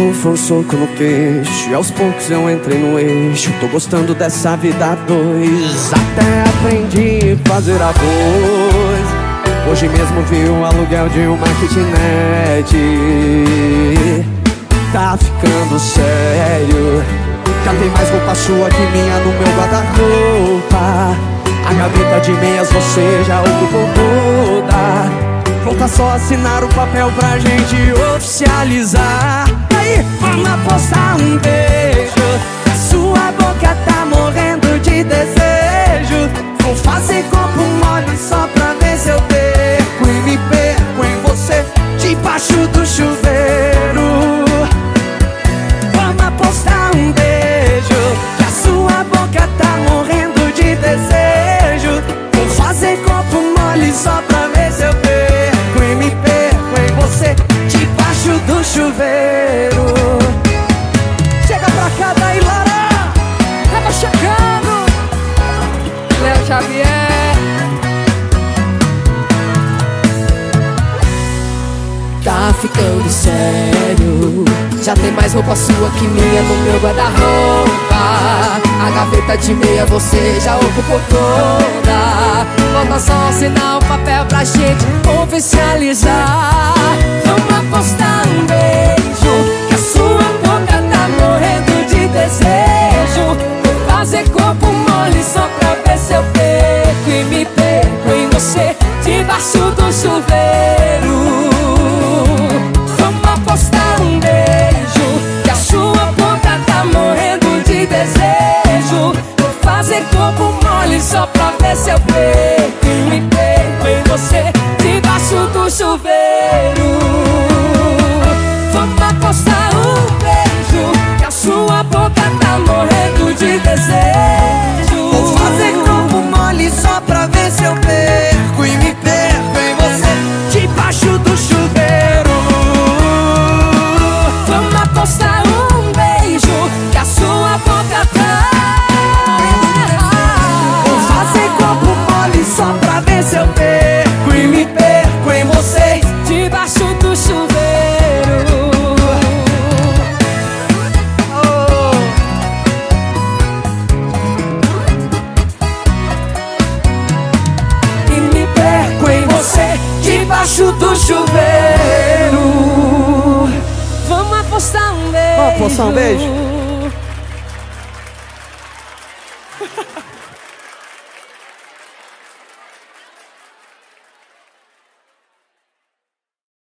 Uma bufa, um soco no queixo. E aos poucos eu entrei no eixo. Tô gostando dessa vida dois. Até aprendi a fazer arroz. Hoje mesmo vi o aluguel de uma kitnet. Tá ficando sério. Já tem mais roupa sua que minha no meu guarda-roupa. A gaveta de meias você já ocupou Falta só assinar o papel pra gente oficializar. Aí, vamos apostar um beijo chuveiro. Chega pra cá, daí Lara Tava chegando. Léo Xavier. Tá ficando sério. Já tem mais roupa sua que minha no meu guarda-roupa. A gaveta de meia você já ocupou toda. Falta só assinar o papel pra gente oficializar fazer corpo debaixo do chuveiro E me perco em você debaixo do chuveiro. Vamos apostar um beijo Vamos apostar um beijo?